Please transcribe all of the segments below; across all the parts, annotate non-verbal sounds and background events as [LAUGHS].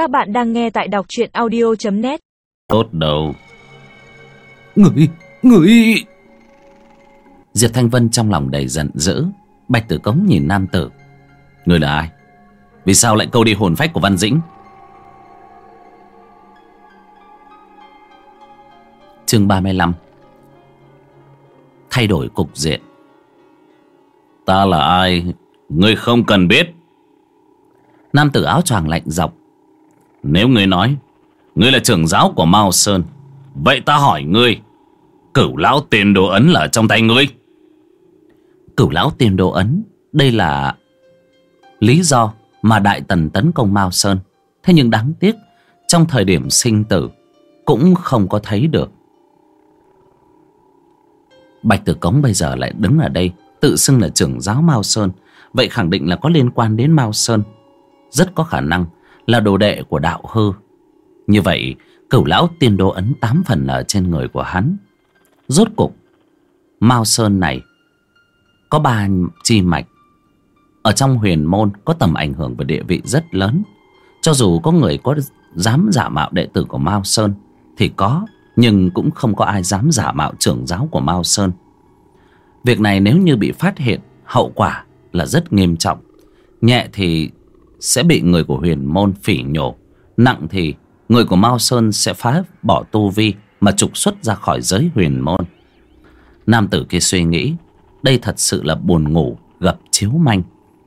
Các bạn đang nghe tại đọc truyện audio.net Tốt đâu Người, người Diệp Thanh Vân trong lòng đầy giận dữ. Bạch Tử Cống nhìn nam tử. Người là ai? Vì sao lại câu đi hồn phách của Văn Dĩnh? Chương 35 Thay đổi cục diện. Ta là ai? Ngươi không cần biết. Nam tử áo choàng lạnh dọc nếu ngươi nói, Ngươi là trưởng giáo của Mao Sơn, Vậy ta hỏi ngươi, Cửu lão tiền đồ ấn là trong tay ngươi? Cửu lão tiền đồ ấn, Đây là Lý do mà Đại Tần tấn công Mao Sơn. Thế nhưng đáng tiếc, Trong thời điểm sinh tử, Cũng không có thấy được. Bạch Tử Cống bây giờ lại đứng ở đây, Tự xưng là trưởng giáo Mao Sơn. Vậy khẳng định là có liên quan đến Mao Sơn. Rất có khả năng là đồ đệ của đạo hư. Như vậy, cửu lão tiên đô ấn tám phần ở trên người của hắn. Rốt cục, Mao Sơn này Có ba chi mạch. Ở trong huyền môn Có tầm ảnh hưởng và địa vị rất lớn. Cho dù có người có dám giả mạo đệ tử của Mao Sơn Thì có, Nhưng cũng không có ai dám giả mạo trưởng giáo của Mao Sơn. Việc này nếu như bị phát hiện, Hậu quả là rất nghiêm trọng. Nhẹ thì sẽ bị người của huyền môn phỉ nhổ. Nặng thì, người của Mao Sơn sẽ phá bỏ tu vi Mà trục xuất ra khỏi giới huyền môn. Nam tử kia suy nghĩ, Đây thật sự là buồn ngủ, gặp chiếu manh.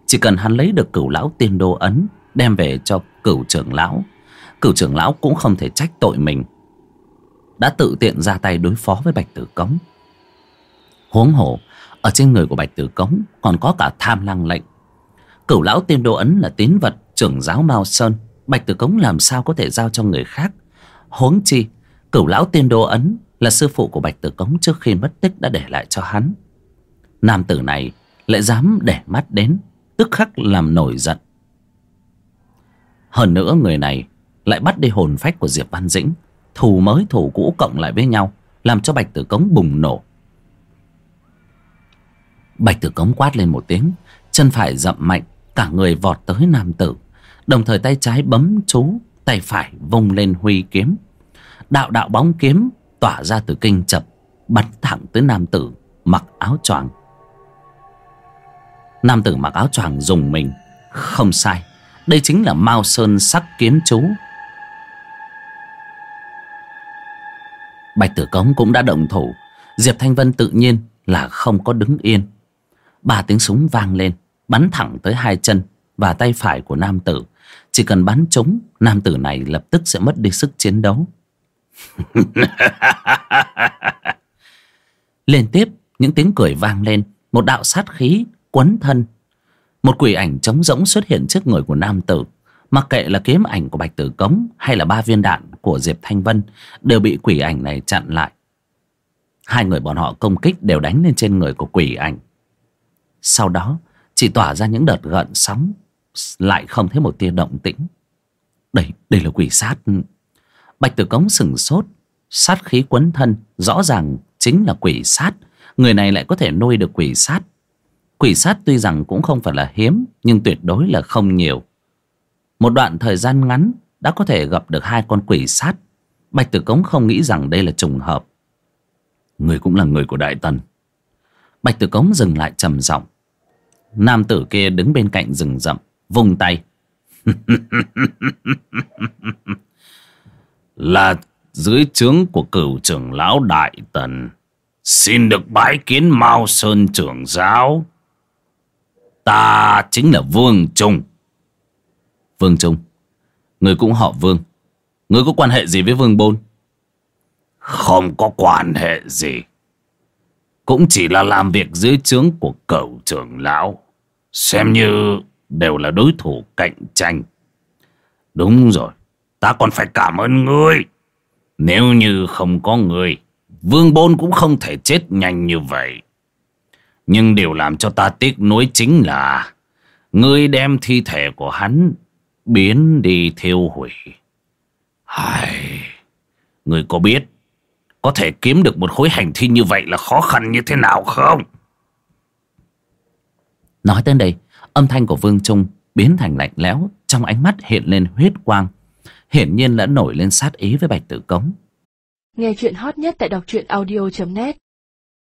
Chỉ cần hắn lấy được cửu lão tiên đô ấn, Đem về cho cửu trưởng lão. Cửu trưởng lão cũng không thể trách tội mình. Đã tự tiện ra tay đối phó với Bạch Tử Cống. Huống hồ, Ở trên người của Bạch Tử Cống Còn có cả tham lăng lệnh. Cửu lão tiên đô ấn là tín vật trưởng giáo Mao Sơn. Bạch Tử Cống làm sao có thể giao cho người khác? Huống chi, Cửu lão tiên đô ấn Là sư phụ của Bạch Tử Cống trước khi mất tích đã để lại cho hắn. Nam tử này lại dám để mắt đến, Tức khắc làm nổi giận. Hơn nữa người này Lại bắt đi hồn phách của Diệp Văn Dĩnh, Thù mới thù cũ cộng lại với nhau, Làm cho Bạch Tử Cống bùng nổ. Bạch Tử Cống quát lên một tiếng, Chân phải dậm mạnh Cả người vọt tới nam tử, Đồng thời tay trái bấm chú, Tay phải vung lên huy kiếm. Đạo đạo bóng kiếm tỏa ra từ kinh chập, Bắn thẳng tới nam tử Mặc áo choàng. Nam tử mặc áo choàng dùng mình, Không sai, Đây chính là Mao Sơn sắc kiếm chú. Bạch Tử Cống cũng đã động thủ, Diệp Thanh Vân tự nhiên là không có đứng yên. Ba tiếng súng vang lên Bắn thẳng tới hai chân Và tay phải của nam tử. Chỉ cần bắn trúng, Nam tử này lập tức sẽ mất đi sức chiến đấu. [LAUGHS] Liên tiếp, Những tiếng cười vang lên, Một đạo sát khí quấn thân. Một quỷ ảnh trống rỗng xuất hiện trước người của nam tử. Mặc kệ là kiếm ảnh của Bạch Tử Cống Hay là ba viên đạn của Diệp Thanh Vân, Đều bị quỷ ảnh này chặn lại. Hai người bọn họ công kích đều đánh lên trên người của quỷ ảnh. Sau đó chỉ tỏa ra những đợt gợn sóng Lại không thấy một tia động tĩnh. Đây, đây là quỷ sát. Bạch Tử Cống sừng sốt. Sát khí quấn thân Rõ ràng chính là quỷ sát. Người này lại có thể nuôi được quỷ sát. Quỷ sát tuy rằng cũng không phải là hiếm Nhưng tuyệt đối là không nhiều. Một đoạn thời gian ngắn Đã có thể gặp được hai con quỷ sát. Bạch Tử Cống không nghĩ rằng đây là trùng hợp. Người cũng là người của Đại Tần. Bạch Tử Cống dừng lại trầm giọng. Nam tử kia đứng bên cạnh rừng rậm Vùng tay. [LAUGHS] Là dưới trướng của cửu trưởng lão Đại Tần. Xin được bái kiến Mao Sơn trưởng giáo. Ta chính là Vương Trung. Vương Trung? Người cũng họ Vương. Người có quan hệ gì với Vương Bôn? Không có quan hệ gì. Cũng chỉ là làm việc dưới trướng của cửu trưởng lão Xem như đều là đối thủ cạnh tranh. Đúng rồi, ta còn phải cảm ơn ngươi. Nếu như không có ngươi, Vương Bôn cũng không thể chết nhanh như vậy. Nhưng điều làm cho ta tiếc nuối chính là ngươi đem thi thể của hắn biến đi thiêu hủy. Ai... Ngươi có biết có thể kiếm được một khối hành thi như vậy là khó khăn như thế nào không? Nói tới đây, Âm thanh của Vương Trung biến thành lạnh lẽo, Trong ánh mắt hiện lên huyết quang. Hiển nhiên đã nổi lên sát ý với bạch tử cống. Nghe chuyện hot nhất tại đọc truyện audio.net